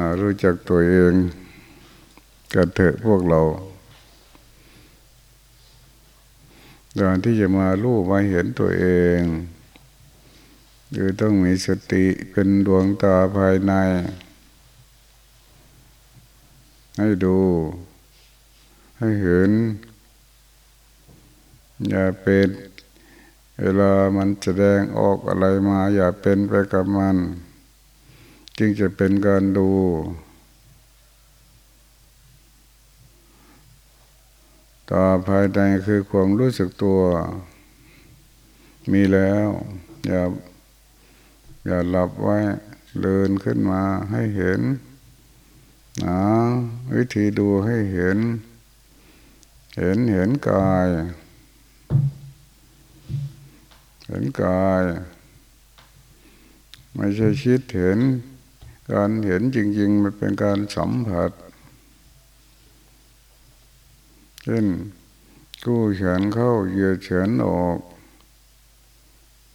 มารู้จักตัวเองกันเถอะพวกเราตอนที่จะมารู้มาเห็นตัวเองคือต้องมีสติเป็นดวงตาภายใน ให้ดู ให้เห็น อย่าเป็นเวลามันแสดงออกอะไรมา อย่าเป็นไปกับมัน จึงจะเป็นการดูตาภายในคือความรู้สึกตัว มีแล้ว อย่าอย่าหลับไว้เดินขึ้นมาให้เห็นนะวิธีดูให้เห็น เห็นเห็นกาย เห็นกาย ไม่ใช่คิดเห็น การเห็นจริง ๆ มันเป็นการสัมผัสเช่นกู้เฉินเข้าเหยียดเฉินออก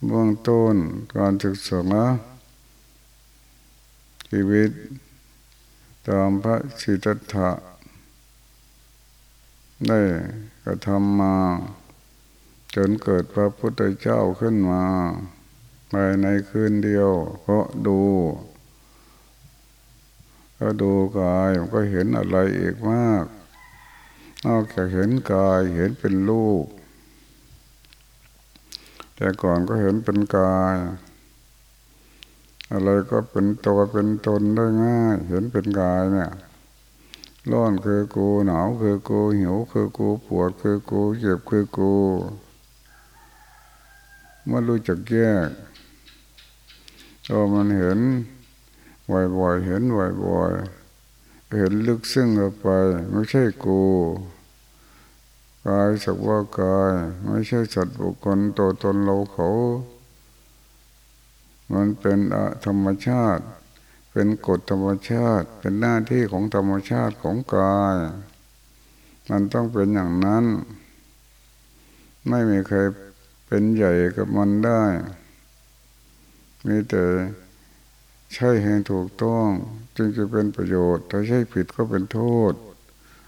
เบื้องต้นการศึกษาชีวิต ตามพระสิทธัตถะได้กระทำมา จนเกิดพระพุทธเจ้าขึ้นมาภายในคืนเดียว เพราะดู ก็ดูกายก็เห็นอะไรอีกมาก นอกจากเห็นกายเห็นเป็นรูป แต่ก่อนก็เห็นเป็นกาย อะไรก็เป็นตัวเป็นตนได้ง่าย เห็นเป็นกายเนี่ยร้อนคือกูหนาวคือกูหิวคือกูปวดคือกูเจ็บคือกูไม่รู้จักแยกพอมันเห็น บ่อยๆเห็นบ่อยๆเห็นลึกซึ้งเข้าไป ไม่ใช่กูกายสักว่ากาย ไม่ใช่สัตว์บุคคลตัวตนเราเขา มันเป็นธรรมชาติ เป็นกฎธรรมชาติ เป็นหน้าที่ของธรรมชาติของกาย มันต้องเป็นอย่างนั้น ไม่มีใครเป็นใหญ่กับมันได้ มีแต่ ใช่ให้ถูกต้อง จึงจะเป็นประโยชน์ ถ้าใช่ผิดก็เป็นโทษ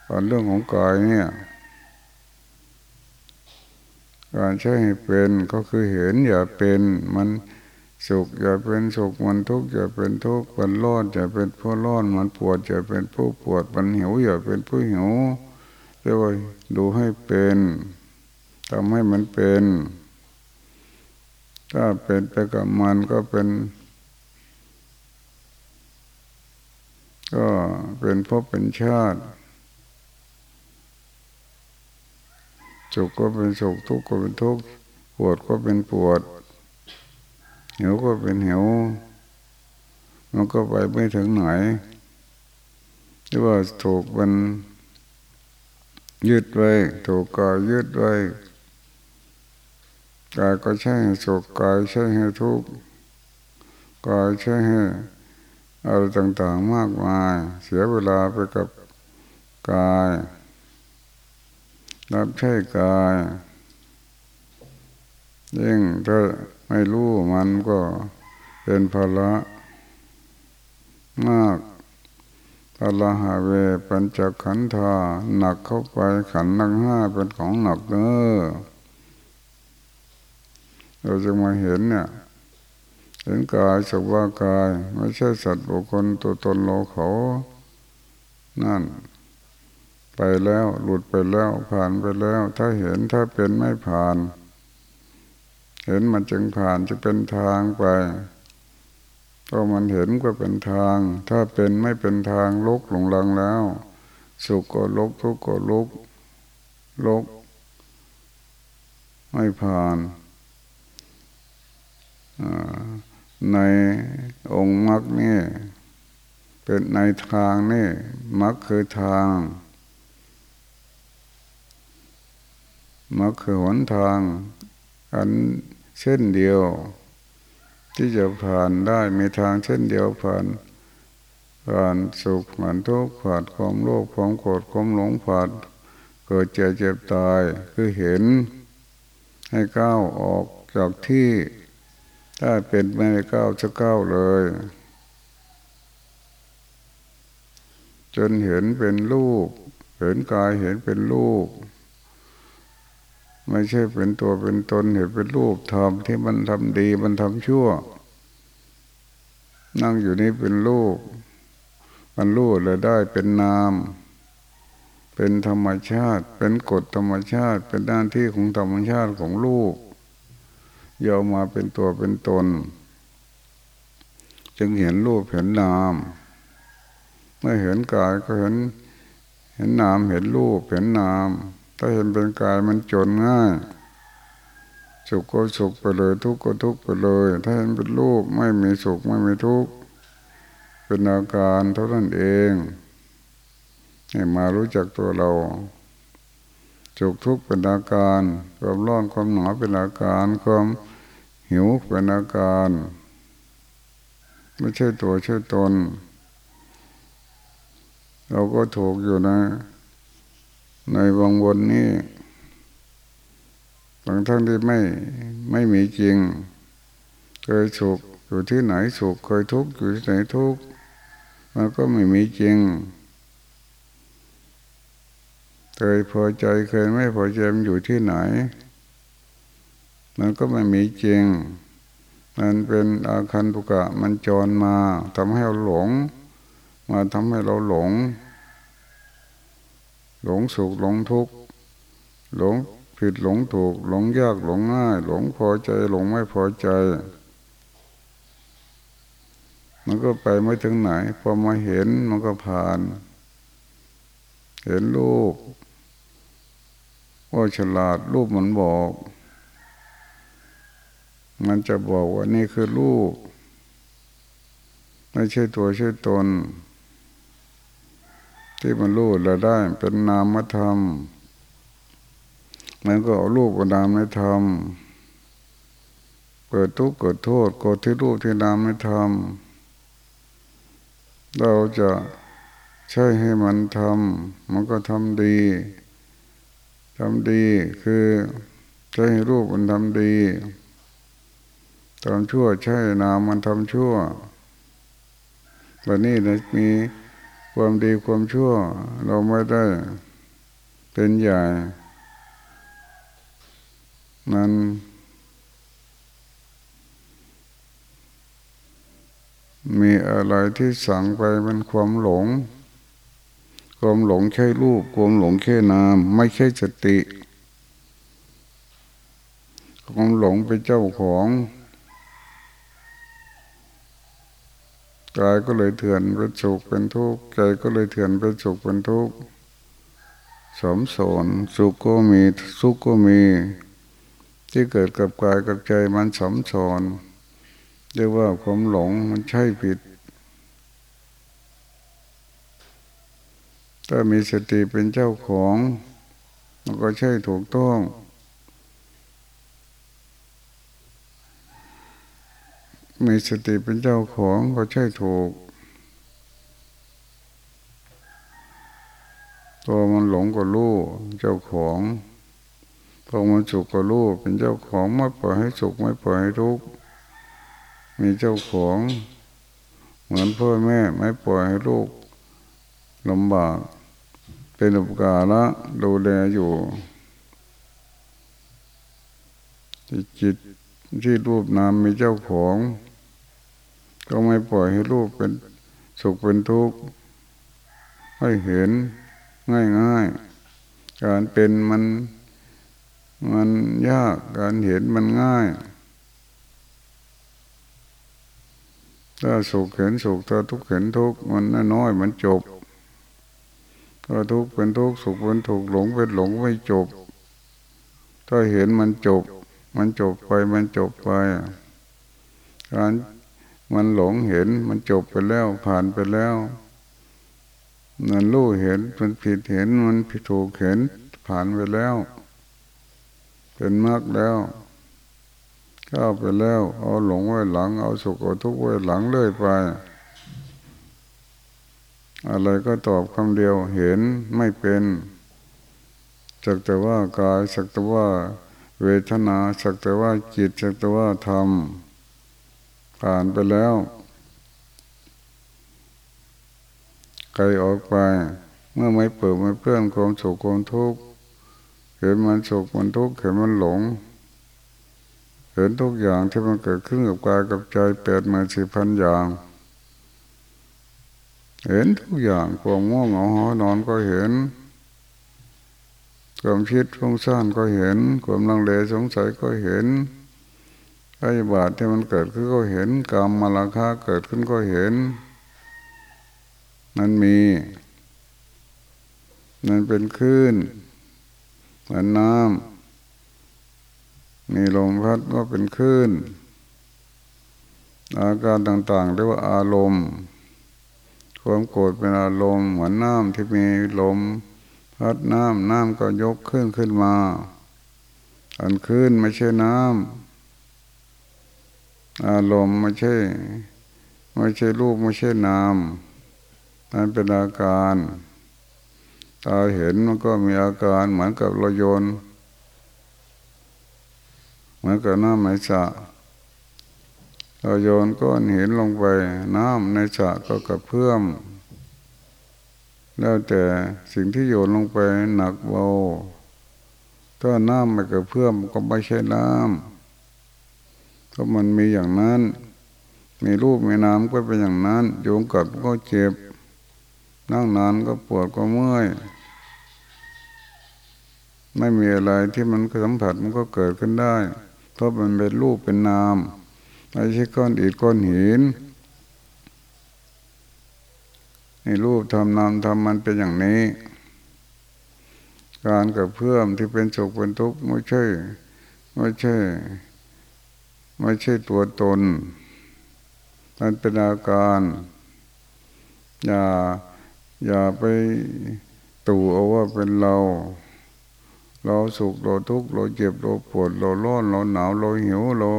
อันเรื่องของกายเนี่ยการใช้ให้เป็นก็คือเห็นอย่าเป็นมันสุขอย่าเป็นสุขมันทุกข์อย่าเป็นทุกข์มันร้อนอย่าเป็นผู้ร้อนมันปวดอย่าเป็นผู้ปวดมันหิวอย่าเป็นผู้หิวเรียกว่าดูให้เป็นทำให้มันเป็น ถ้าเป็นไปกับมันก็เป็น ก็เป็นพบเป็นชาติสุขก็เป็นสุขทุกข์ก็เป็นทุกข์ปวดก็เป็นปวดหิวก็เป็นหิวมันก็ไปไม่ถึงไหนหรือว่าถูกมันยึดไว้ ถูกกายยึดไว้กายก็ใช่ให้สุขกายใช่ให้ทุกข์กายใช่ให้ อะไรต่างๆมากมาย เสียเวลาไปกับกาย รับใช้กายยิ่งถ้าไม่รู้มันก็เป็นภาระมากพละหาเวปัญจขันธาหนักเข้าไปขันนักห้าเป็นของหนักเนอเราจะมาเห็นเนี่ย เห็นกายสักว่ากาย ไม่ใช่สัตว์บุคคลตัวตนโลเขา นั่น ไปแล้วหลุดไปแล้วผ่านไปแล้ว ถ้าเห็นถ้าเป็นไม่ผ่าน เห็นมันจึงผ่านจะเป็นทางไปพอมันเห็นก็เป็นทาง ถ้าเป็นไม่เป็นทางลุกหลงลังแล้ว สุขก็ลุกทุกข์ก็ลุกลุกไม่ผ่านอ่า ในองค์มรรคนี่เป็นในทางนี่มรรคคือทางมาคือหนทาง อันเส้นเดียว ที่จะผ่านได้มีทางเส้นเดียวผ่านผ่านสุขผ่านทุกข์ผ่านความโลภความโกรธความหลงผ่านเกิดเจ็บเจ็บตายคือเห็นให้ก้าวออกจากที่ ถ้าเป็นไม่ก้าวจะก้าวเลย จนเห็นเป็นรูปเห็นกายเห็นเป็นรูปไม่ใช่เป็นตัวเป็นตนเห็นเป็นรูปทำที่มันทำดีมันทำชั่ว นั่งอยู่นี่เป็นรูปมันรูปเลยได้เป็นนาม เป็นธรรมชาติ เป็นกฎธรรมชาติ เป็นหน้าที่ของธรรมชาติของรูป ยาวมาเป็นตัวเป็นตน จึงเห็นรูปเห็นนาม เมื่อเห็นกายก็เห็น เห็นนามเห็นรูปเห็นนาม ถ้าเห็นเป็นกายมันจนง่ายสุขก็สุขไปเลย ทุกข์ก็ทุกข์ไปเลย ถ้าเห็นเป็นรูปไม่มีสุขไม่มีทุกข์เป็นอาการเท่านั้นเองให้มารู้จักตัวเราสุขทุกข์เป็นอาการ ความร้อนความหนาวเป็นอาการ ความ หิวเป็นอาการ ไม่ใช่ตัวใช่ตน เราก็ถูกอยู่นะ ในวังวนนี้บางทั้งที่ไม่ไม่มีจริง เคยสุขอยู่ที่ไหนสุขเคยทุกข์อยู่ที่ไหนทุกข์มันก็ไม่มีจริงเคยพอใจเคยไม่พอใจมันอยู่ที่ไหน มันก็ไม่มีจริง มันเป็นอาคันตุกะมันจรมาทำให้เราหลง มาทำให้เราหลง หลงสุขหลงทุกข์หลงผิดหลงถูก หลงยากหลงง่าย หลงพอใจหลงไม่พอใจ มันก็ไปไม่ถึงไหน พอมาเห็นมันก็ผ่าน เห็นรูปว่าฉลาดรูปมันบอก มันจะบอกว่านี่คือรูปไม่ใช่ตัวใช่ตน ที่มันรู้เราได้เป็นนามธรรมมันก็เอารูปกับนามไม่ทำเกิดทุกข์เกิดโทษกดที่รูปที่นามไม่ทำเราจะใช่ให้มันทำมันก็ทำดีทำดีคือใช้รูปมันทำดี ทำชั่วใช่นามมันทำชั่ววันนี้นะมีความดีความชั่ว เราไม่ได้เป็นใหญ่นั้นมีอะไรที่สั่งไปมันความหลง ความหลงแค่รูป ความหลงแค่นาม ไม่ใช่สติ ความหลงเป็นเจ้าของ กายก็เลยเถื่อนเป็นสุขเป็นทุกข์ใจก็เลยเถื่อนเป็นสุขเป็นทุกข์สมสนสุขก็มีสุกข์ก็มี ที่เกิดกับกายกับใจมันสมสนเรียกว่าความหลงมันใช่ผิด ถ้ามีสติเป็นเจ้าของ มันก็ใช่ถูกต้อง มีสติเป็นเจ้าของก็ใช่ถูก ตัวมันหลงก็รู้เจ้าของพอมันสุขก็รู้เป็นเจ้าของไม่ปล่อยให้สุขไม่ปล่อยให้ทุกข์มีเจ้าของ เหมือนพ่อแม่ไม่ปล่อยให้ลูกลำบากเป็นอุปการะดูแลอยู่จิตที่รูปนามมีเจ้าของ ก็ไม่ปล่อยให้รูปเป็นสุขเป็นทุกข์ให้เห็นง่ายง่ายการเป็นมันมันยากการเห็นมันง่าย ถ้าสุขเห็นสุขถ้าทุกข์เห็นทุกข์มันน้อยมันจบถ้าทุกข์เป็นทุกข์สุขเป็นทุกข์หลงเป็นหลงไม่จบ ถ้าเห็นมันจบ มันจบไปมันจบไปการ มันหลงเห็นมันจบไปแล้วผ่านไปแล้ว มันรู้เห็นมันผิดเห็นมันผิดถูกเห็นผ่านไปแล้ว เป็นมากแล้วก้าวไปแล้ว เอาหลงไว้หลัง เอาสุขเอาทุกข์ไว้หลังเลื่อยไป อะไรก็ตอบคำเดียวเห็นไม่เป็นสักแต่ว่ากายสักแต่ว่า เวทนาสักแต่ว่าจิตสักแต่ว่าธรรม ผ่านไปแล้วไกลออกไป เมื่อไม่เปิดไม่เพื่อนความสุขความทุกข์เห็นมันสุขมันทุกข์เห็นมันหลง เห็นทุกอย่างที่มันเกิดขึ้นกับกายกับใจแปดหมื่นสี่พันอย่าง เห็นทุกอย่างความง่วงเหงาหอนอนก็เห็นความคิดฟุ้งซ่านก็เห็น ความลังเลสงสัยก็เห็น ไอ้บาทที่มันเกิดขึ้นก็เห็นกรรมมาราคาเกิดขึ้นก็เห็น มันมีมันเป็นคลื่นเหมือนน้ำมีลมพัดก็เป็นคลื่น อาการต่างๆเรียกว่าอารมณ์ ความโกรธเป็นอารมณ์เหมือนน้ำที่มีลมพัดน้ำน้ำก็ยกขึ้นขึ้นมา อันขึ้นไม่ใช่น้ำ อารมณ์ไม่ใช่ไม่ใช่รูปไม่ใช่นามมันเป็นอาการตาเห็นมันก็มีอาการเหมือนกับเราโยน เหมือนกับน้ำในสระเราโยนก้อนหินลงไป น้ำในสระก็กระเพื่อมแล้วแต่สิ่งที่โยนลงไปหนักเบาถ้าน้ำไม่กระเพื่อมก็ไม่ใช่น้ำ ก็มันมีอย่างนั้น มีรูปมีน้ำก็เป็นอย่างนั้นโยงกัดก็เจ็บ นั่งนานก็ปวดก็เมื่อย ไม่มีอะไรที่มันสัมผัสมันก็เกิดขึ้นได้ เพราะมันเป็นรูปเป็นนามไม่ใช่ก้อนอิฐก้อนหินในรูปทำนามทำมันเป็นอย่างนี้ การกับเพื่อมที่เป็นสุขเป็นทุกข์ไม่ใช่ไม่ใช่ ไม่ใช่ตัวตน มันเป็นอาการ อย่าอย่าไปตู่เอาว่าเป็นเรา เราสุขเราทุกข์เราเจ็บเราปวดเราร้อนเราหนาวเราหิวเรา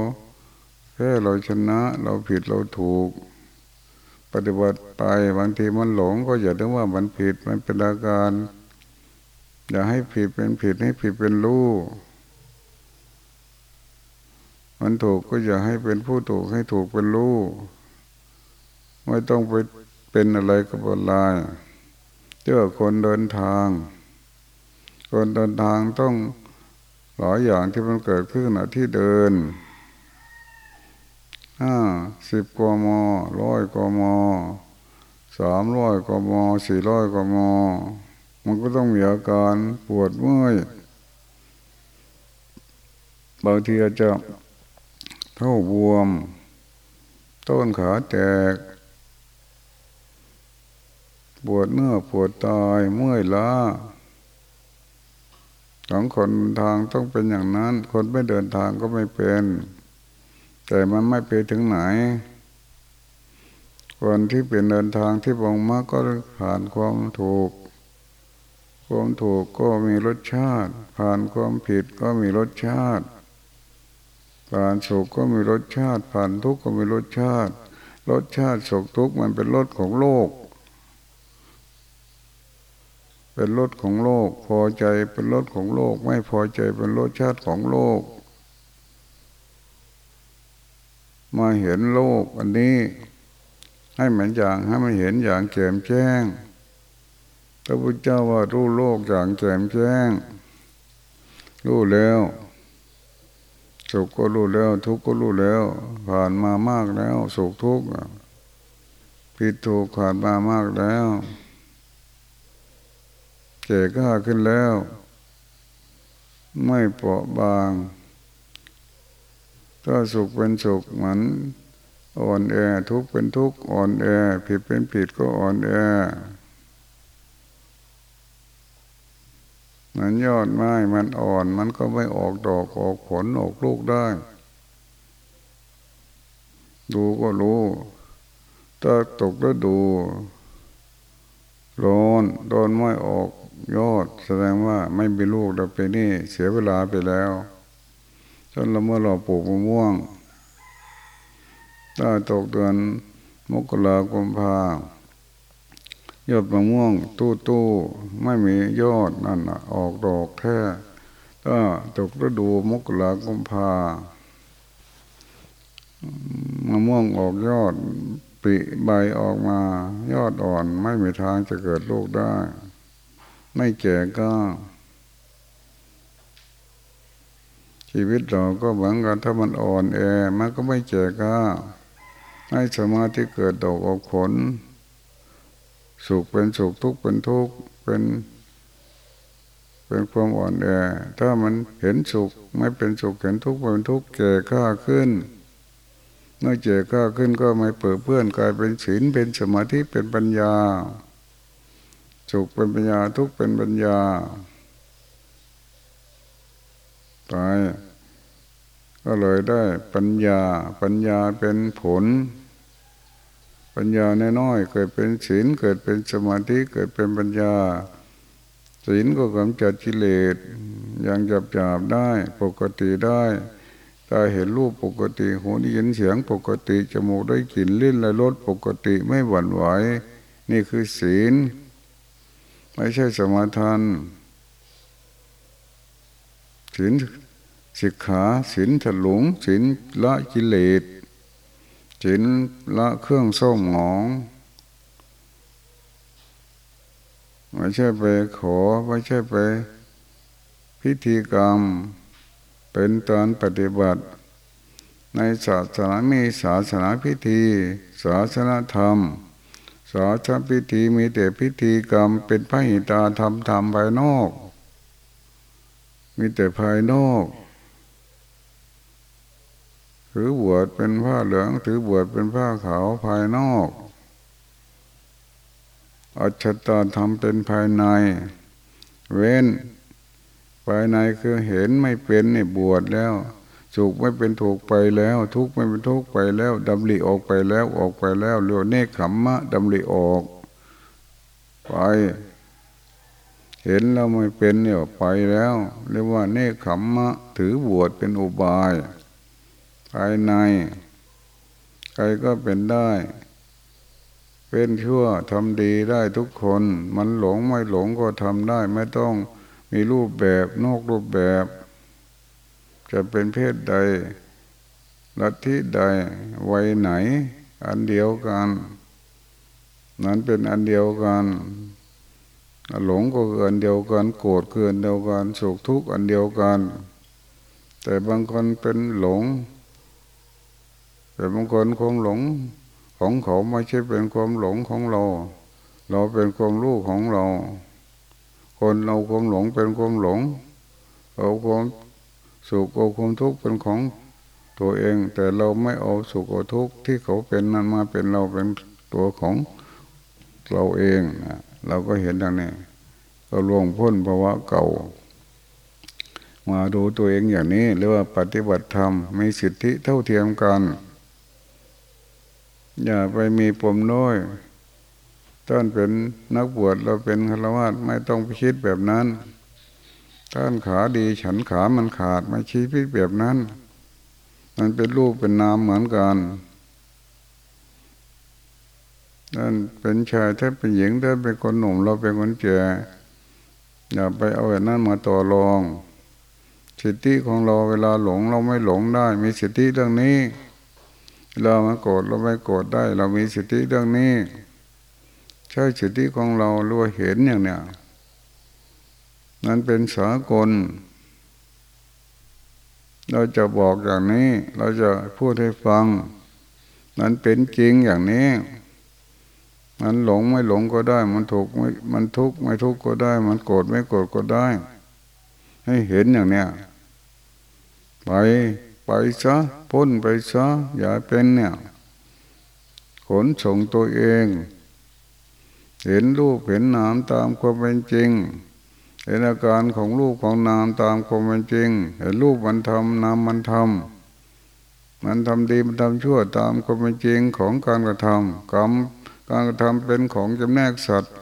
แค่เราชนะ เราผิดเราถูก ปฏิบัติไปบางทีมันหลง ก็อย่าถึงว่ามันผิดมันเป็นอาการ อย่าให้ผิดเป็นผิดให้ผิดเป็นรู้ มันถูกก็อย่าให้เป็นผู้ถูกให้ถูกเป็นรู้ไม่ต้องไปเป็นอะไรกับอะไรเจ้าคนเดินทาง คนเดินทางต้องหลายอย่างที่มันเกิดขึ้นที่เดินห้าสิบกมร้อยกมสามร้อยกมสี่ร้อยกมมันก็ต้องมีอาการปวดเมื่อยบางทีอาจจะ เท่าบวม ต้นขาแตก ปวดเนื้อปวดตายเมื่อยล้าของคนทางต้องเป็นอย่างนั้น คนไม่เดินทางก็ไม่เป็น แต่มันไม่ไปถึงไหน คนที่เป็นเดินทางที่บงมากก็ผ่านความถูก ความถูกก็มีรสชาติ ผ่านความผิดก็มีรสชาติ ผ่านสุขก็มีรสชาติ ผ่านทุกข์ก็มีรสชาติ รสชาติสุขทุกข์มันเป็นรสของโลก เป็นรสของโลก พอใจเป็นรสของโลก ไม่พอใจเป็นรสชาติของโลก มาเห็นโลกอันนี้ ให้เหมือนอย่างให้มันเห็นอย่างแจ่มแจ้งพระพุทธเจ้าว่ารู้โลกอย่างแจ่มแจ้งรู้แล้ว สุขก็รู้แล้ว ทุกข์ก็รู้แล้ว ผ่านมามากแล้ว สุขทุกข์ผิดถูกผ่านมามากแล้วแก่ก้าขึ้นแล้ว ไม่เปราะบาง ถ้าสุขเป็นสุขเหมือนอ่อนแอทุกข์เป็นทุกข์อ่อนแอผิดเป็นผิดก็อ่อนแอเห มือนยอดไม้มันอ่อน มันก็ไม่ออกดอกออกผลออกลูกได้ ดูก็รู้ ถ้าตกแล้วดูร้อนโดนไม่ออกยอด แสดงว่าไม่มีลูกเราไปนี่เสียเวลาไปแล้วจนเราเมื่อเราปลูกมะม่วง ถ้าตกเดือนมกราคมพา ยอดมะม่วง ตู้ตู้ไม่มียอดนั่นออกดอกแค่ถ้าตกฤดูมกราคมพามะม่วงออกยอดปิใบออกมา ยอดอ่อนไม่มีทางจะเกิดลูกได้ ไม่แก่ก็ ชีวิตเราก็เหมือนกันถ้ามันอ่อนแอมันก็ไม่แก่ก็ให้สมาธิเกิดดอกออกผล สุขเป็นสุขทุกข์เป็นทุกข์เป็นเป็นความอ่อนแอถ้ามันเห็นสุขไม่เป็นสุขเห็นทุกข์เป็นทุกข์แก่ข้าขึ้น เมื่อเจ็ข้าขึ้นก็ไม่เปิดเพื่อนกลายเป็นศีลเป็นสมาธิเป็นปัญญา สุขเป็นปัญญาทุกข์เป็นปัญญาตายก็เลยได้ปัญญาปัญญาเป็นผล ปัญญาน้อยๆเกิดเป็นศีลเกิดเป็นสมาธิเกิดเป็นปัญญาศีลก็กำจัดกิเลสอย่างจับจับได้ปกติได้ตาเห็นรูปปกติหูได้ยินเสียงปกติจมูกได้กลิ่นลิ้นและรสปกติไม่หวั่นไหวนี่คือศีล ไม่ใช่สมาทานศีลสิกขาศีลถลุงศีลละกิเลส ศีลละเครื่องเศร้าหมองไม่ใช่ไปขอไม่ใช่ไป พิธีกรรม เป็นตอนปฏิบัติ ในศาสนามีศาสนาพิธี ศาสนาธรรม ศาสนาพิธีมีแต่พิธีกรรม เป็นพระหิตาธรรมธรรมภายนอก มีแต่ภายนอก ถือบวชเป็นผ้าเหลือง ถือบวชเป็นผ้าขาวภายนอกอัจฉตาทำเป็นภายใน เว้น ภายในคือเห็นไม่เป็นนี่บวชแล้วสุขไม่เป็นถูกไปแล้ว ทุกข์ไม่เป็นทุกข์ไปแล้วดำริออกไปแล้วออกไปแล้วเรียกเนคขมมะดำริออกไป เห็นเราไม่เป็นเนี่ยไปแล้ว เรียกว่าเนคขมมะถือบวชเป็นอุบาย ภายใน ใครก็เป็นได้ เป็นชั่วทำดีได้ทุกคน มันหลงไม่หลงก็ทำได้ ไม่ต้องมีรูปแบบนอกรูปแบบ จะเป็นเพศใด ลัทธิใด วัยไหน อันเดียวกัน นั้นเป็นอันเดียวกันหลงก็เกินเดียวกัน โกรธเกินเดียวกันสุขทุกข์อันเดียวกัน แต่บางคนเป็นหลง แต่บางคนคงหลงของเขาไม่ใช่เป็นความหลงของเรา เราเป็นความรู้ของเรา คนเราความหลงเป็นความหลงเอาความสุขเอาความทุกข์เป็นของตัวเอง แต่เราไม่เอาสุขเอาทุกข์ที่เขาเป็นนั้นมาเป็นเราเป็นตัวของเราเองนะเราก็เห็นอย่างนี้ก็ล่วงพ้นภาวะเก่า มาดูตัวเองอย่างนี้เรียกว่าปฏิบัติธรรมมีสิทธิเท่าเทียมกัน อย่าไปมีปมน้อยท่านเป็นนักบวชเราเป็นฆราวาสไม่ต้องไปคิดแบบนั้น ท่านขาดีฉันขามันขาดไม่ชี้พิแบบนั้น มันเป็นรูปเป็นนามเหมือนกันท่านเป็นชายท่านเป็นหญิงท่านเป็นคนหนุ่ม เราเป็นคนแก่อย่าไปเอาแบบนั้นมาต่อรอง สิทธิของเราเวลาหลงเราไม่หลงได้ มีสิทธิเรื่องนี้ เรามาโกรธเราไม่โกรธได้ เรามีสิทธิเรื่องนี้ ใช่สิทธิของเรารู้เห็นอย่างเนี้ยนั้นเป็นสากล เราจะบอกอย่างนี้ เราจะพูดให้ฟัง นั้นเป็นจริงอย่างนี้มันหลงไม่หลงก็ได้ มันถูกไม่มันทุกข์ไม่ทุกข์ก็ได้ มันโกรธไม่โกรธก็ได้ ให้เห็นอย่างเนี้ยไป ไปซะพ้นไปซะอย่าเป็นเนี่ย ขนส่งตัวเอง เห็นรูปเห็นนามตามความเป็นจริง เห็นอาการของรูปของนามตามความเป็นจริง เห็นรูปมันทำนามมันทำมันทำดีมันทำชั่วตามความเป็นจริงของการกระทำกรรมการกระทำเป็นของจำแนกสัตว์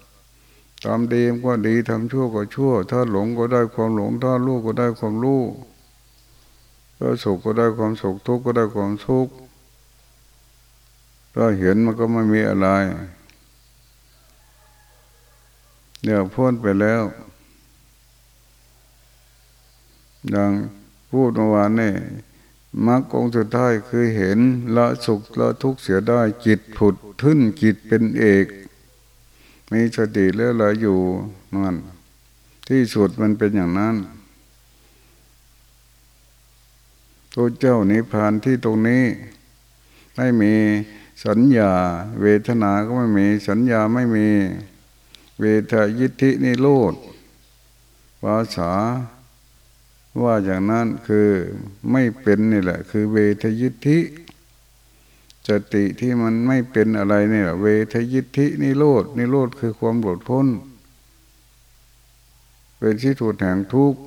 ทำดีก็ดีทำชั่วก็ชั่ว ถ้าหลงก็ได้ความหลง ถ้ารู้ก็ได้ความรู้ ถ้าสุขก็ได้ความสุขทุกข์ก็ได้ความทุกข์ถ้าเห็นมันก็ไม่มีอะไรเนี่ยพ้นไปแล้วดังพูดเมื่อวานนี่มรรคองสุดท้ายคือเห็นละสุขละทุกข์เสียได้จิตผุดทึ้นจิตเป็นเอก มีสติแล้วละอยู่นั่นที่สุดมันเป็นอย่างนั้น ตัวเจ้านิพพานที่ตรงนี้ ไม่มีสัญญา เวทนาก็ไม่มีสัญญาไม่มี เวทยิทธินิโรธภาษาว่าอย่างนั้นคือไม่เป็นนี่แหละ คือเวทยิทธิสติที่มันไม่เป็นอะไรนี่แหละเวทยิทธินิโรธนิโรธคือความหลุดพ้น เป็นที่ถูกแห่งทุกข์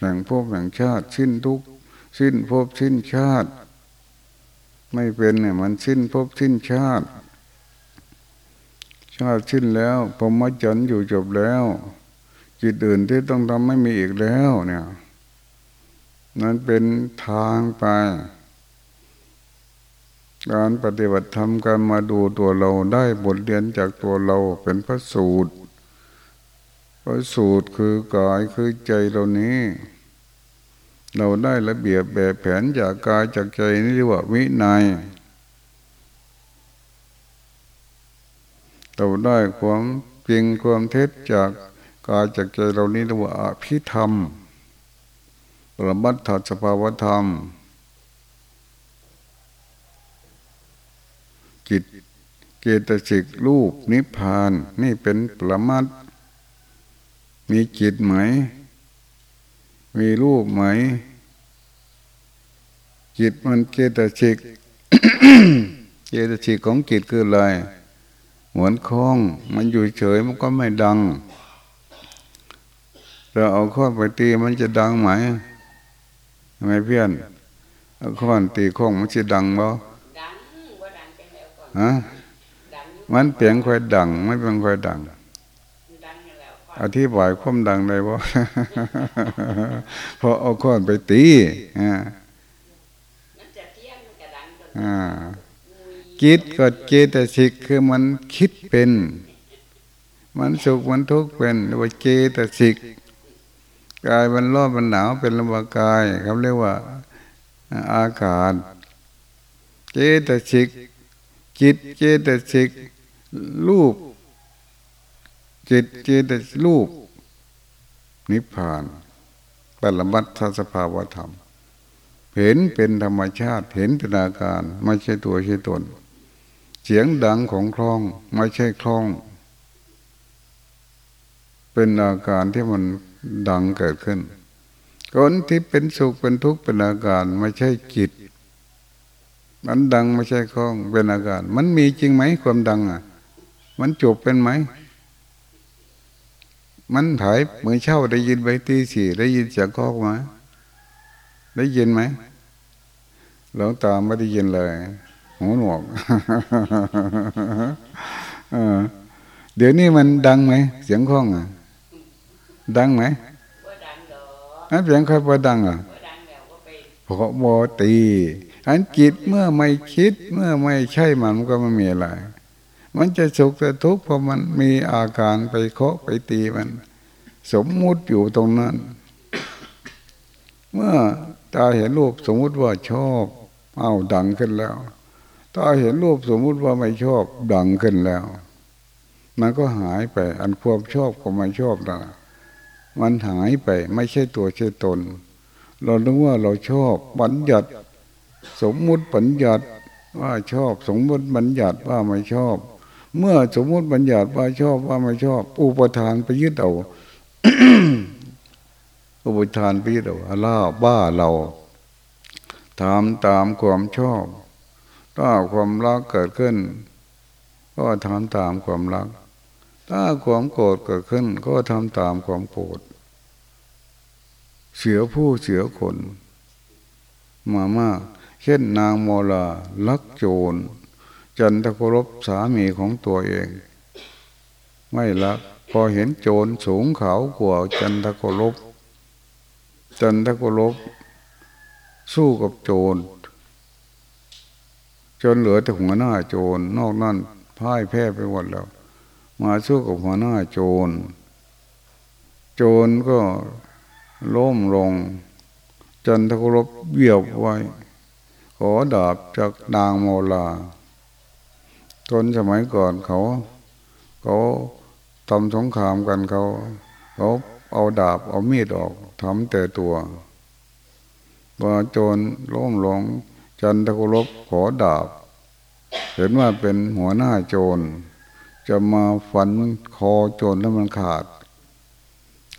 แห่งภพแห่งชาติสิ้นทุกข์ สิ้นภพสิ้นชาติ ไม่เป็นเนี่ยมันสิ้นภพสิ้นชาติ ชาติสิ้นแล้วพรหมจรรย์อยู่จบแล้ว จิตอื่นที่ต้องทำไม่มีอีกแล้วเนี่ยนั้นเป็นทางไป การปฏิบัติธรรมการมาดูตัวเราได้บทเรียนจากตัวเราเป็นพระสูตรพระสูตรคือกายคือใจเรานี้ เราได้ระเบียบแบบแผนจากกายจากใจนี่เรียกว่าวินัยเราได้ความจริงความเท็จจากกายจากใจเรานี้เรียกว่าอภิธรรมประมัดถัดสภาวธรรม จิตเกตสิกรูปนิพพาน นี่เป็นปรมัดมีจิตไหม มีรูปไหม จิตมันเกตสิกเกตสิกของจิตคืออะไรเหมือนคล้อง มันอยู่เฉยมันก็ไม่ดัง เราเอาข้อไปตีมันจะดังไหมทำไมเพื่อนข้อนตีข้องมันจะดังบ่ฮะมันเปลี่ยนค่อยดัง ไม่เป็นค่อยดัง อธิบายความดังได้บ่พอเอาข้อนไปตีอ่าอ่าคิดก็เจตสิกคือมันคิดเป็น มันสุขมันทุกข์เป็นเรียกว่าเจตสิกกายมันร้อนมันหนาวเป็นลมกายเขาเรียกว่าอากาศ เจตสิกจิตเจตสิกรูป จิตเจตรูป นิพพานปรมัตถสภาวธรรม เห็นเป็นธรรมชาติเห็นเป็นอาการไม่ใช่ตัวใช่ตน เสียงดังของคลองไม่ใช่คลอง เป็นอาการที่มันดังเกิดขึ้นคนที่เป็นสุขเป็นทุกข์เป็นอาการไม่ใช่จิต มันดังไม่ใช่คล้องเป็นอาการ มันมีจริงไหมความดังอะ มันจบเป็นไหม มันถ่ายเมื่อเช่าได้ยินไปตีสี่ได้ยินเสียงคอกมาได้ยินไหมหลวงตาไม่ได้ยินเลยหูหนวกเดี๋ยวนี้มันดังไหมเสียงคล้องอะ ดังไหมอันเสียงใครพอดังอะเพราะโมตี อันจิตเมื่อไม่คิดเมื่อไม่ใช่มันก็ไม่มีอะไร มันจะสุขจะทุกข์เพราะมันมีอาการไปเคาะไปตีมัน สมมุติอยู่ตรงนั้น เมื่อตาเห็นรูปสมมุติว่าชอบเอาดังขึ้นแล้วตาเห็นรูปสมมุติว่าไม่ชอบดังขึ้นแล้ว มันก็หายไป อันความชอบก็ไม่ชอบแล้วมันหายไป ไม่ใช่ตัวใช่ตน เราคิกว่าเราชอบบัญญัติ สมมุติบัญญัติว่าชอบ สมมุติบัญญัติว่าไม่ชอบ เมื่อสมมุติบัญญัติว่าชอบว่าไม่ชอบ อุปทานไปยึดเอาอุปทานไปยึดเอาอาล่าบ้าเราทำตามความชอบ ถ้าความรักเกิดขึ้น ก็ทำตามความรัก ถ้าความโกรธเกิดขึ้น ก็ทำตามความโกรธเสียผู้เสียคน มามาก เช่นนางโมลาลักโจร จันทกรบสามีของตัวเอง ไม่ละพอเห็นโจรสูงเขากว่าจันทกรบจันทกรบสู้กับโจร จนเหลือแต่หัวหน้าโจรนอกนั้นพ่ายแพ้ไปหมดแล้ว มาสู้กับหัวหน้าโจร โจรก็ล้มลง จันทกรบเบียบไว้ ขอดาบจากนางโมลา ตนสมัยก่อนเขาเขาทำสงครามกันเขาเขาเอาดาบเอามีดออกทำแต่ตัวว่าโจรล้มลง จันทกุลบขอดาบ เห็นว่าเป็นหัวหน้าโจร จะมาฟันคอโจรแล้วมันขาด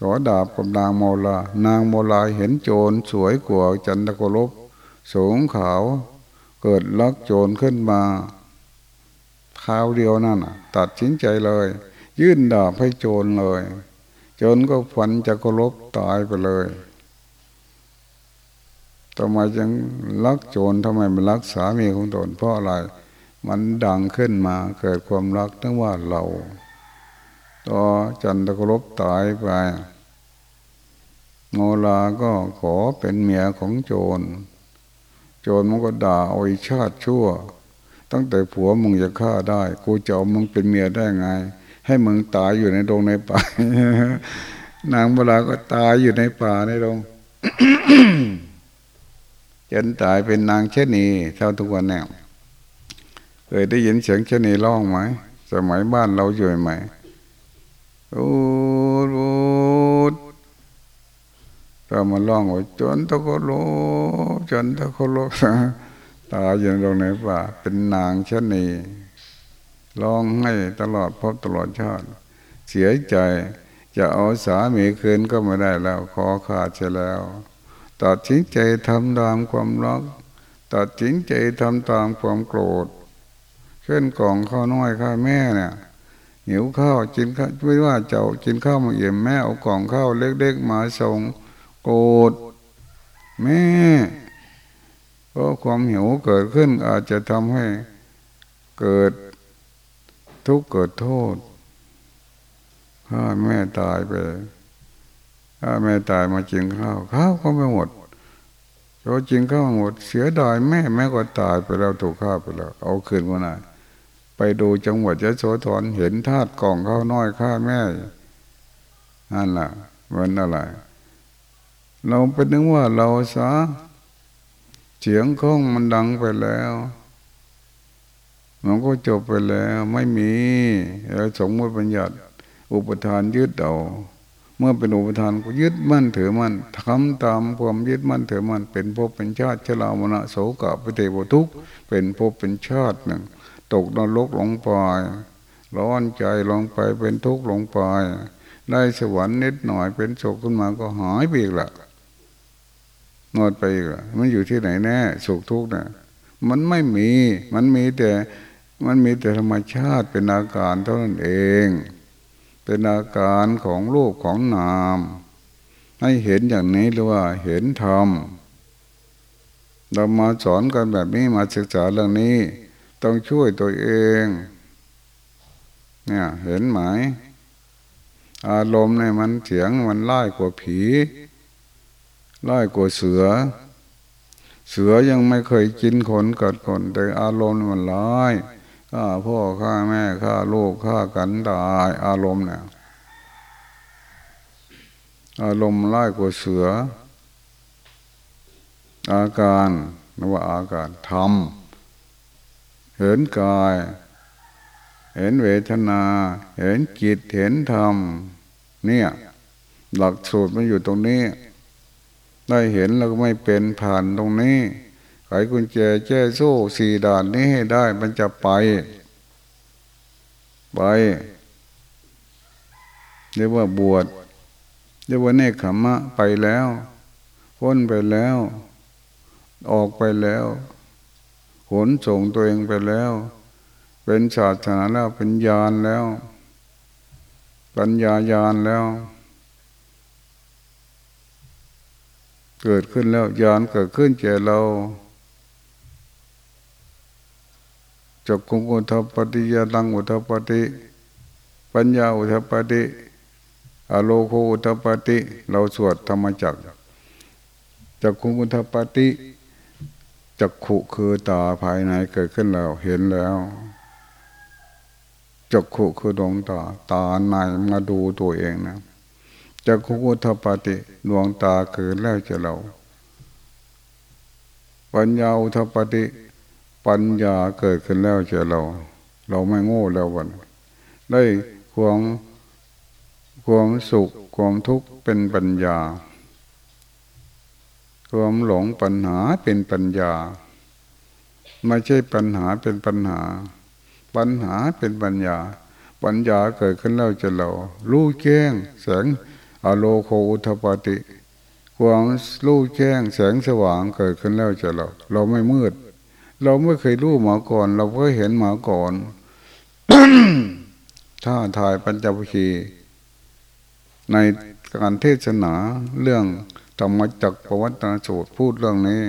ขอดาบกับนางโมลานางโมลาเห็นโจรสวยกว่าจันทกุลบสูงขาว เกิดลักโจรขึ้นมา คราวเดียวนั่นตัดสินใจเลย ยื่นดาบให้โจรเลย โจรก็ฟันจะกลบตายไปเลยทำไมจึงรักโจรทำไมมันรักสามีของตนเพราะอะไร มันดังขึ้นมาเกิดความรักทั้งว่าเราต่อจันทกรบตายไปโมลาก็ขอเป็นเมียของโจร โจรมันก็ด่าอาอชาติชั่ว ตั้งแต่ผัวมึงจะฆ่าได้ กูจะเอามึงเป็นเมียได้ไง ให้มึงตายอยู่ในดงในป่านางโบราก็ตายอยู่ในป่าในดงจนตายเป็นนางเชนีเท่าทุกวันแน่เคยได้ยินเสียงเชนีร้องไหมสมัยบ้านเราอยู่ไหมโอ้โหก็มาร้องว่าจนตะโกโลจนตะโกโล ตายอยู่ตรงไหนป่าเป็นนางชนีร้องให้ตลอดพบตลอดชาติเสียใจจะเอาสามีคืนก็ไม่ได้แล้ว ขอขาดเสียแล้วตัดสินใจทำตามความรักตัดสินใจทำตามความโกรธเช่นกล่องข้าวน้อยข้าแม่เนี่ยหิวข้าวกินข้าวไม่ว่าเจ้ากินข้าวมาเอี่ยมแม่เอากล่องข้าวเล็กๆมาส่งโกรธแม่ เพราะความหิวเกิดขึ้นอาจจะทำให้เกิดทุกข์เกิดโทษถ้าแม่ตายไปถ้าแม่ตายมาจิงข้าวข้าวก็ไม่หมดพอจิงข้าวหมด เสียดายแม่แม่ก็ตายไปแล้วถูกฆ่าไปแล้ว เอาคืนมาหน่อยไปดูจังหวัดยะโสธรเห็นธาตุกล่องข้าวน้อยข้าแม่นั่นแหละมันอะไร เราเป็นนึกว่าเราซะ เสียงข้องมันดังไปแล้ว มันก็จบไปแล้ว ไม่มีแล้วสมมติปัญญาอุปทานยึดเอาเมื่อเป็นอุปทานก็ยึดมั่นถือมั่นทำตามความยึดมั่นถือมั่นเป็นภพเป็นชาติชรามณะโสกะปเทวทุกเป็นภพเป็นชาติหนึ่ง ตกนรกหลงไปร้อนใจลงไปเป็นทุกข์ลงไปได้สวรรค์นิดหน่อยเป็นโศกขึ้นมาก็หายไปอีกละ นอดไปอีกมันอยู่ที่ไหนแน่สุขทุกข์นะมันไม่มี มันมีแต่ มันมีแต่ธรรมชาติเป็นอาการเท่านั้นเอง เป็นอาการของรูปของนาม ให้เห็นอย่างนี้หรือว่าเห็นธรรม เรามาสอนกันแบบนี้มาศึกษาเรื่องนี้ ต้องช่วยตัวเอง เนี่ยเห็นไหม อารมณ์ในมันเสียงมันไล่กว่าผี ร้ายกว่าเสือ เสือยังไม่เคยกินคนกัดคนแต่อารมณ์มันร้ายฆ่าพ่อฆ่าแม่ฆ่าลูกฆ่ากันตายอารมณ์เนี่ยอารมณ์ร้ายกว่าเสือ อาการนว่าอาการทำเห็นกาย เห็นเวทนา เห็นจิตเห็นธรรมเนี่ย หลักสูตรมันอยู่ตรงนี้ ได้เห็นแล้วก็ไม่เป็นผ่านตรงนี้ไขกุญแจแจ้โซ่สี่ด่านนี้ให้ได้มันจะไป ไปเรียกว่าบวชเรียกว่าเนคขมะไปแล้วพ้นไปแล้ว ออกไปแล้วขนส่งตัวเองไปแล้ว เป็นศาสนาแล้วเป็นญาณแล้ว ปัญญาญาณแล้ว เกิดขึ้นแล้วยานเกิดขึ้นแก่เราจบคุงอุทปฏิยาลังอุทปฏิปัญญาอุทปฏิอโลโคอุทปฏิเราสวดธรรมจักจักคุงอุทปฏิจักขุคือตาภายในเกิดขึ้นแล้วเห็นแล้วจักขุคือดวงตาตาในมาดูตัวเองนะ จะคุกุทปฏิดวงตาเกิดแล้วจะเราปัญญาอุทปฏิปัญญาเกิดขึ้นแล้วเจอเรา เราไม่โง่แล้ววัน ได้ความความสุขความทุกข์เป็นปัญญา ความหลงปัญหาเป็นปัญญา ไม่ใช่ปัญหาเป็นปัญหา ปัญหาเป็นปัญญา ปัญญาเกิดขึ้นแล้วจะเรา รู้แจ้งแสง อโลโคอุทปติความรู้แจ้งแสงสว่างเกิดขึ้นแล้วจะเราเราไม่มืด เราไม่เคยรู้มาก่อน เราก็เห็นมาก่อนถ้าทายปัญจวัคคีในการเทศนาเรื่องธรรมจักรปวัตนสูตรพูดเรื่องนี้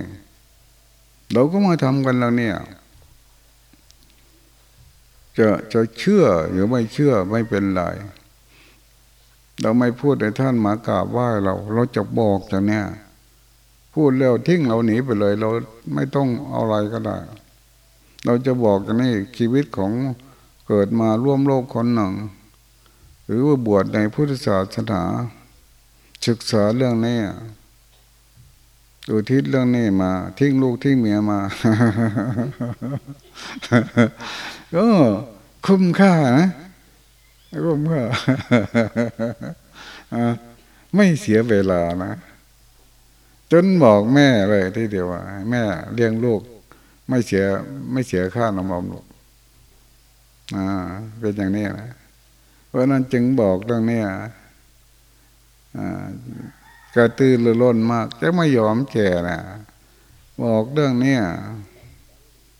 เราก็มาทำกันแล้วเนี่ย จะจะเชื่อหรือไม่เชื่อไม่เป็นไร เราไม่พูดให้ท่านมากราบไหว้เรา เราจะบอกอย่างเนี้ยพูดแล้วทิ้งเราหนีไปเลย เราไม่ต้องเอาอะไรก็ได้ เราจะบอกอย่างนี้ชีวิตของเกิดมาร่วมโลกคนหนึ่ง หรือว่าบวชในพุทธศาสนาศึกษาเรื่องนี้ดูทิศเรื่องนี้มา ทิ้งลูกทิ้งเมียมาก็คุ้มค่านะ คุ้มค่าไม่เสียเวลานะ จนบอกแม่เลยที่เดียวว่า แม่เลี้ยงลูก ไม่เสีย ไม่เสียค่าน้ำมันลูกอ่า เป็นอย่างนี้นะเพราะนั้นจึงบอกเรื่องนี้กระตือรือร้นมาก จะไม่ยอมแก่นะบอกเรื่องนี้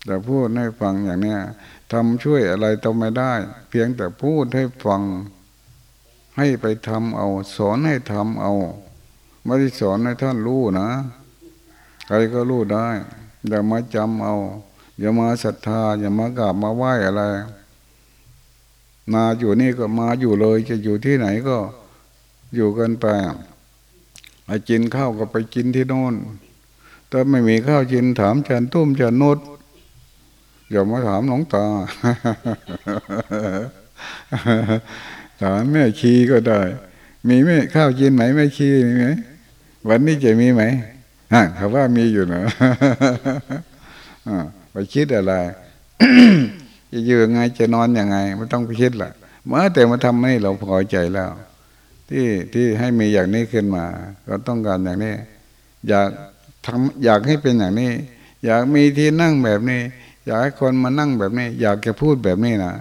แต่พูดให้ฟังอย่างนี้ ทำช่วยอะไรต้อไม่ได้ เพียงแต่พูดให้ฟัง ให้ไปทำเอา สอนให้ทำเอา ไม่ได้สอนให้ท่านรู้นะใครก็รู้ได้ อย่ามาจำเอา อย่ามาศรัทธา อย่ามากราบมาไหว้อะไร มาอยู่นี่ก็มาอยู่เลย จะอยู่ที่ไหนก็อยู่กันไปไปกินข้าวก็ไปกินที่โน่นถ้าไม่มีข้าวกินถามจันตุ้มจันนุด อย่ามาถามหลวงตา ถามแม่ชีก็ได้ มีแม่ข้าวกินไหมแม่ชีมีไหมวันนี้จะมีไหมอ่าเขาว่ามีอยู่นะไปคิดอะไรจะอยู่ยังไงจะนอนอยังไงไม่ต้องไปคิดละเมื่อแต่มาทำให้เราพอใจแล้ว ที่ที่ให้มีอย่างนี้ขึ้นมาก็ต้องการอย่างนี้ อยากทำอยากให้เป็นอย่างนี้ อยากมีที่นั่งแบบนี้ อยากให้คนมานั่งแบบนี้ อยากจะพูดแบบนี้นะ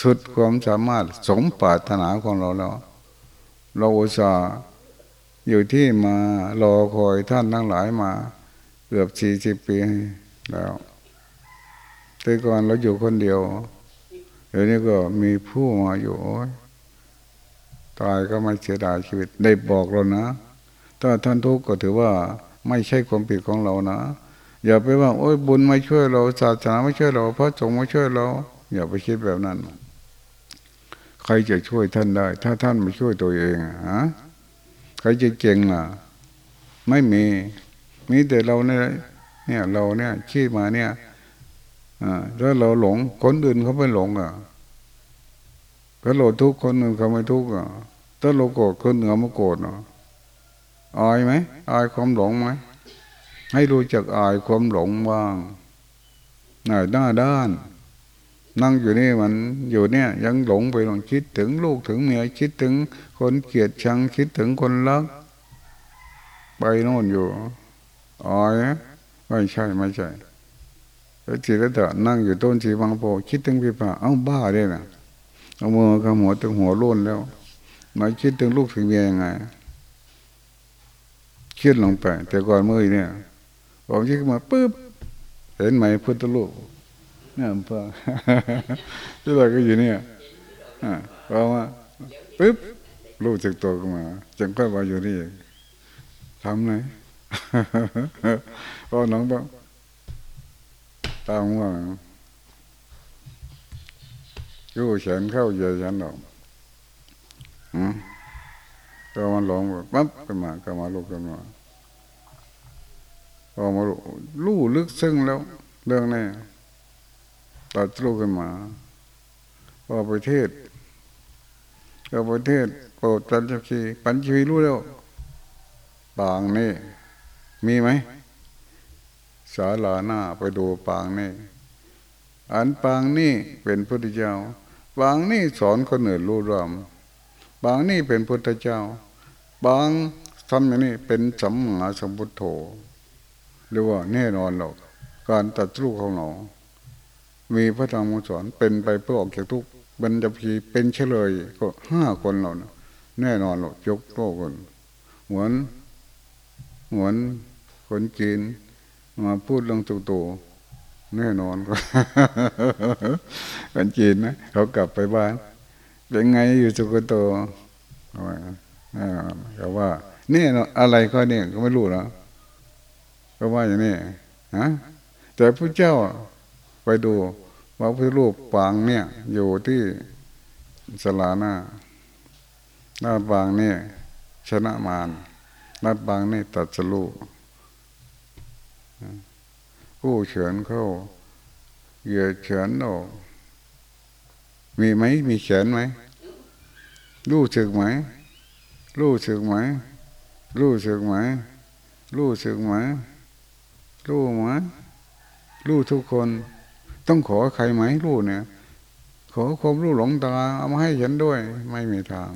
สุดความสามารถสมปรารถนาของเราแล้ว เราอุตส่าห์อยู่ที่มารอคอยท่านทั้งหลายมา เกือบสี่สิบปีแล้วแต่ก่อนเราอยู่คนเดียวเดี๋ยวนี้ก็มีผู้มาอยู่ตายก็ไม่เสียดายชีวิตได้บอกเรานะถ้าท่านทุกข์ก็ถือว่าไม่ใช่ความผิดของเรานะ อย่าไปว่า โอ้ยบุญไม่ช่วยเราศาสนาไม่ช่วยเราพระสงฆ์ไม่ช่วยเรา อย่าไปคิดแบบนั้น ใครจะช่วยท่านได้ ถ้าท่านไม่ช่วยตัวเองฮะใครจะเก่งล่ะ ไม่มี มีแต่เราเนี่ยเนี่ยเราเนี่ยคิดมาเนี่ยอถ้าเราหลงคนอื่นเขาไม่หลงอะถ้าเราทุกคนอื่นเขาไม่ทุกข์อะถ้าเราโกรธคนอื่นเขาไม่โกรธอะอายไหมอายความหลงไหม ให้รู้จักอายความหลงบ้างหน่ายหน้าด้าน นั่งอยู่นี่มันอยู่เนี่ย ยังหลงไปหลงคิดถึงลูกถึงเมียคิดถึงคนเกลียดชังคิดถึงคนรัก ไปโน่นอยู่อายไม่ใช่ไม่ใช่พระจิรดนั่งอยู่ต้นชีวังโพคิดถึงพี่ป่าเอ้าบ้าได้นะเอามือกำหัวถึงหัวล้นแล้วมาคิดถึงลูกถึงเมียยังไงคิดลงไป แต่ก่อนเมื่อเนี่ย ผมคิดมาปุ๊บเห็นไหมพุทธลูกเนี่ยเพื่อที่เราก็อยู่เนี่ยอ่าพอมาปุ๊บลูกจากตัวขึ้นมาจังก็ว่าอยู่นี่ทำไงพอน้องบอกตามว่ายู่แขนเข้าเยอะฉันหรอกก็มันหลงปั๊บขึ้นมาก็มาลุกขึ้นมา พอมาลู่ลึกซึ้งแล้ว เรื่องนี้ตัดลูกขึ้นมาพอประเทศก็ประเทศโปรดปัญจคีปัญชีรู้แล้วบางนี่มีไหมศาลาหน้าไปดูปางนี่อันปางนี่เป็นพุทธเจ้าปางนี่สอนคนอื่นรู้รำปางนี่เป็นพุทธเจ้าปางทำอย่างนี้เป็นสัมมาสัมพุทโธ หรือว่าแน่นอนหรอกการตัดรูปของเรามีพระธรรมสอนเป็นไปเพื่อออกจากทุกบรรจพีเป็นเฉลยก็ห้าคนเราแน่นอนหรอกยกโตคนเหมือนเหมือนคนจีนมาพูดเรื่องตัวแน่นอนก็คนจีนนะเขากลับไปบ้านเป็นไงอยู่สุกโตเขาว่าแนี่อนอะไรก็เนี่ยก็ไม่รู้นะ ก็ว่าอย่างนี้ฮะแต่พระเจ้าไปดูว่าพระรูปปางเนี่ย อยู่ที่สลาหน้าหน้าปางเนี่ยชนะมารหน้าปางนี่ตัดสลูผู้เฉินเข้าเหยื่อเฉินออกมีไหมมีเฉินไหมรู้สึกไหมรู้สึกไหมรู้สึกไหมรู้สึกไหม รู้ไหมรู้ทุกคน ต้องขอใครไหมรู้เนี่ย ขอความรู้หลงตา เอามาให้ฉันด้วย ไม่มีทาง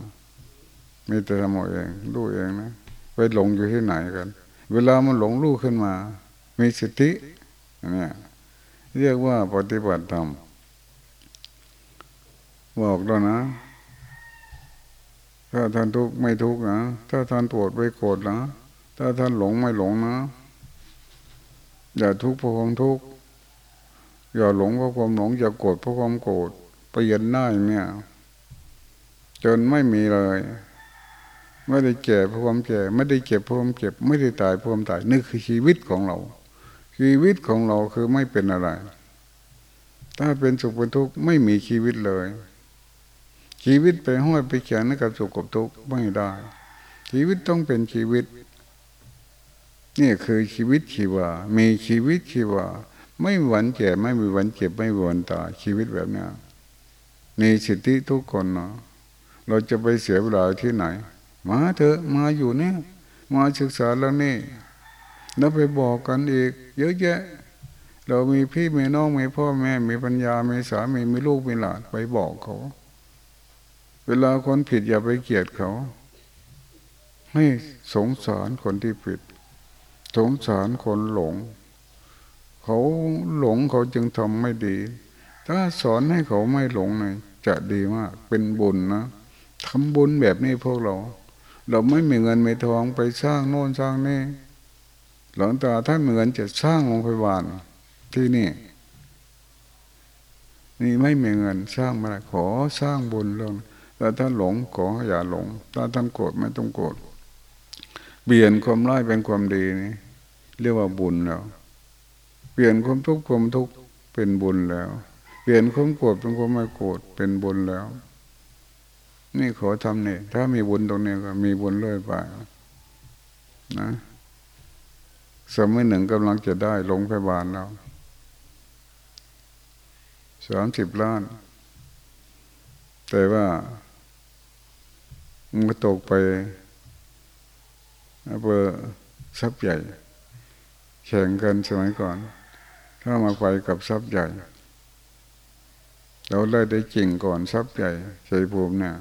มีแต่ทำเองรู้เองนะไปหลงอยู่ที่ไหนกัน เวลามันหลงรู้ขึ้นมา มีสติเนี่ยเรียกว่าปฏิบัติธรรมบอกแล้วนะ ถ้าท่านทุกข์ไม่ทุกข์นะ ถ้าท่านโกรธไม่โกรธนะ ถ้าท่านหลงไม่หลงนะ อย่าทุกข์เพราะความทุกข์อย่าหลงเพราะความหลง อย่าโกรธเพราะความโกรธไปเย็นได้เนี่ย จนไม่มีเลย ไม่ได้แก่เพราะความแก่ไม่ได้เจ็บเพราะความเจ็บ ไม่ได้ตายเพราะความตายนี่คือชีวิตของเรา ชีวิตของเราคือไม่เป็นอะไร ถ้าเป็นสุขเป็นทุกข์ไม่มีชีวิตเลย ชีวิตไปห้อยไปเขียนกับสุขกับทุกข์ไม่ได้ ชีวิตต้องเป็นชีวิต นี่คือชีวิตชีวา มีชีวิตชีวา ไม่หวันแก่ไม่มีวันเจ็บไม่มีวันตายชีวิตแบบนี้มีสิทธิทุกคนเนาะเราจะไปเสียเวลาที่ไหน มาเถอะมาอยู่เนี่ยมาศึกษาแล้วนี่แล้วไปบอกกันอีก เยอะแยะ เรามีพี่มีน้องมีพ่อแม่ มีปัญญา มีสามีมีลูกมีหลานไปบอกเขา เวลาคนผิดอย่าไปเกลียดเขา ให้สงสารคนที่ผิด สงสารคนหลง เขาหลงเขาจึงทำไม่ดี ถ้าสอนให้เขาไม่หลงเลยจะดีมาก เป็นบุญนะทำบุญแบบนี้พวกเรา เราไม่มีเงินไม่ทองไปสร้างโน่นสร้างนี่หลังตาท่านเหมือนจะสร้างโรงพยาบาลที่นี่ นี่ไม่มีเงินสร้างมาขอสร้างบุญเรื่องถ้าท่าหลงขออย่าหลง ถ้าท่านโกรธไม่ต้องโกรธเปลี่ยนความร้ายเป็นความดีนี่ เรียกว่าบุญแล้ว เปลี่ยนความทุกข์ความทุกข์เป็นบุญแล้ว เปลี่ยนความโกรธเป็นความไม่โกรธเป็นบุญแล้ว นี่ขอทำเนี่ยถ้ามีบุญตรงนี้ก็มีบุญเรื่อยไปนะสมัยหนึ่งกำลังจะได้ลงพยาบาลแล้วสามสิบล้าน แต่ว่ามันก็ตกไปอำเภอทรัพย์ใหญ่ แข่งกันสมัยก่อน ถ้ามาไปกับทรัพย์ใหญ่เราได้ได้จริงก่อนทรัพย์ใหญ่ใช้ภูมิเนี่ย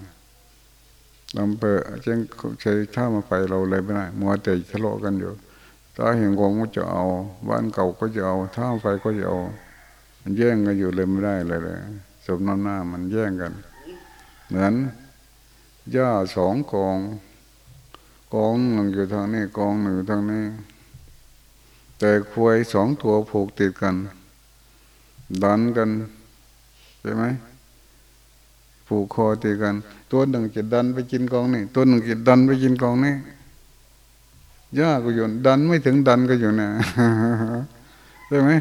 ลำเปอเจ้งใช้ถ้ามาไปเราเลยไม่ได้มัวแต่ทะเลาะกันอยู่ถ้าเห็นกองก็จะเอา บ้านเก่าก็จะเอาถ้าไฟก็จะเอา มันแย่งกันอยู่เลยไม่ได้เลยเลยสมน้ำหน้ามันแย่งกัน เหมือนหญ้าสองกอง กองหนึ่งอยู่ทางนี้กองหนึ่งทางนี้ แต่ควายสองตัวผูกติดกัน ดันกันใช่ไหมผูกคอติดกัน ตัวหนึ่งจะดันไปกินกองนี้ตัวหนึ่งจะดันไปกินกองนี้หญ้าก็อยู่ดันไม่ถึงดันก็อยู่นะใช่ไหม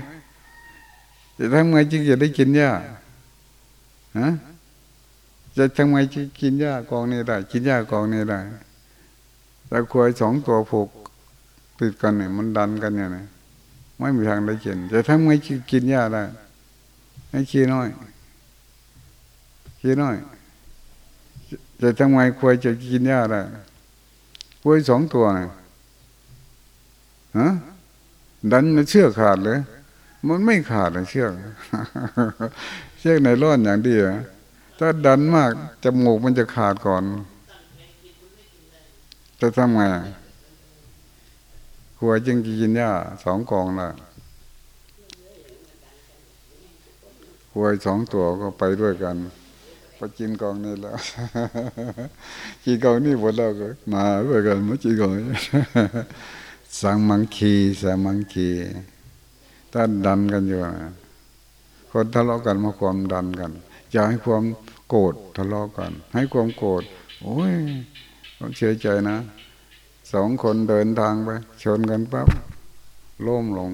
จะทำไงจึงจะได้กินหญ้าฮะจะทำไงจะกินหญ้ากองนี้ได้ กินหญ้ากองนี้ได้แต่ควายสองตัวผูก ติดกันเนี่ยมันดันกันอย่างนี้ไม่มีทางได้กินจะทำไงกินหญ้าได้ให้ขี้น้อยขี้น้อย จะทำไงควายจะกินหญ้าได้ควายสองตัวนะฮะดันเชือกขาดเลย มันไม่ขาดเลยเชือกเชือกในร่อนอย่างดียวถ้าดันมากจมูกมันจะขาดก่อน จะทำไง หัวจึงกินหญ้าสองกองละหัวสองตัวก็ไปด้วยกันไปกินกองนี้แล้วกินกองนี้หมดแล้วก็มาด้วยกันมากินกองสังมังคีสังมังคีถ้าดันกันอยู่นะคนทะเลาะกันมาความดันกันอย่าให้ความโกรธทะเลาะกัน ให้ความโกรธโอ้ยต้องเสียใจนะ สองคนเดินทางไป ชนกันปั๊บล้มลง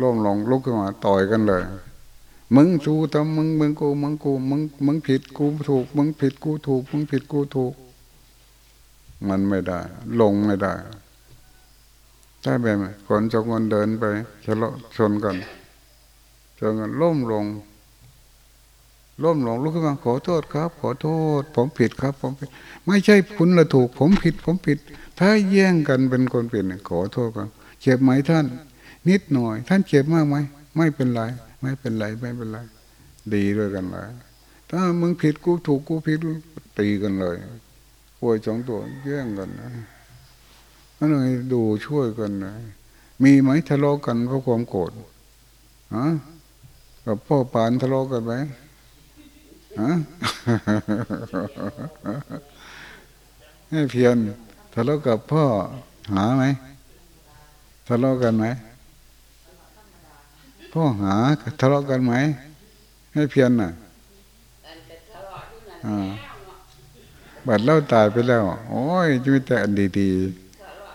ล้มลงลุกขึ้นมาต่อยกันเลย มึงชูทำมึงมึงกูมึงกูมึงมึงผิดกูถูก มึงผิดกูถูก มึงผิดกูถูก มันไม่ได้ ลงไม่ได้ใช่ไหมคนสองคนเดินไปทะเลาะชนกันชนกันล้มลง ล้มลงลุกขึ้นมาขอโทษครับ ขอโทษ ผมผิดครับ ผมผิดไม่ใช่คุณละถูก ผมผิด ผมผิด ถ้าแย่งกันเป็นคนผิดขอโทษกันเจ็บไหมท่าน นิดหน่อย ท่านเจ็บมากไหมไม่เป็นไร ไม่เป็นไรไม่เป็นไร ดีด้วยกันเลยถ้ามึงผิดกูถูกกูผิดตีกันเลยป่วยสองตัวแย่งกันนะนั่นเลยดูช่วยกันนะมีไหมทะเลาะกันเพราะความโกรธฮะกับพ่อปานทะเลาะกันไหม ให้เพียนทะเลาะกับพ่อหาไหมทะเลาะกันไหมพ่อหาทะเลาะกันไหม ให้เพียนน่ะอ่าบัดเล่าตายไปแล้ว โอ้ยจะมีแต่อันดี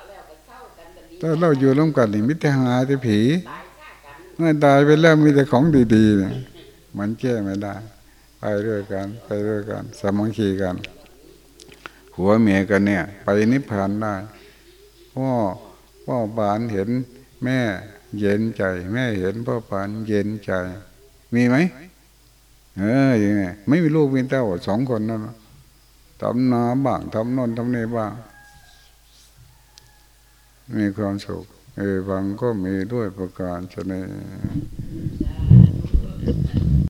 ๆถ้าเราอยู่ร่วมกันนี่มิแต่หาแต่ผีเมื่อตายไปแล้วมีแต่ของดีๆเนี่ยมันแก้ไม่ได้ ไปด้วยกัน ไปด้วยกัน สามัคคีกัน หัวเมียกันเนี่ย ไปนิพพานได้พ่อพ่อบานเห็นแม่เย็นใจ แม่เห็นพ่อบานเย็นใจ มีไหมเอออย่างนี้ไม่มีลูกมีเต้าสองคนนั่นทำนาบ้างทำนนทำนี่บ้าง มีความสุขเออบางก็มีด้วยประการชนี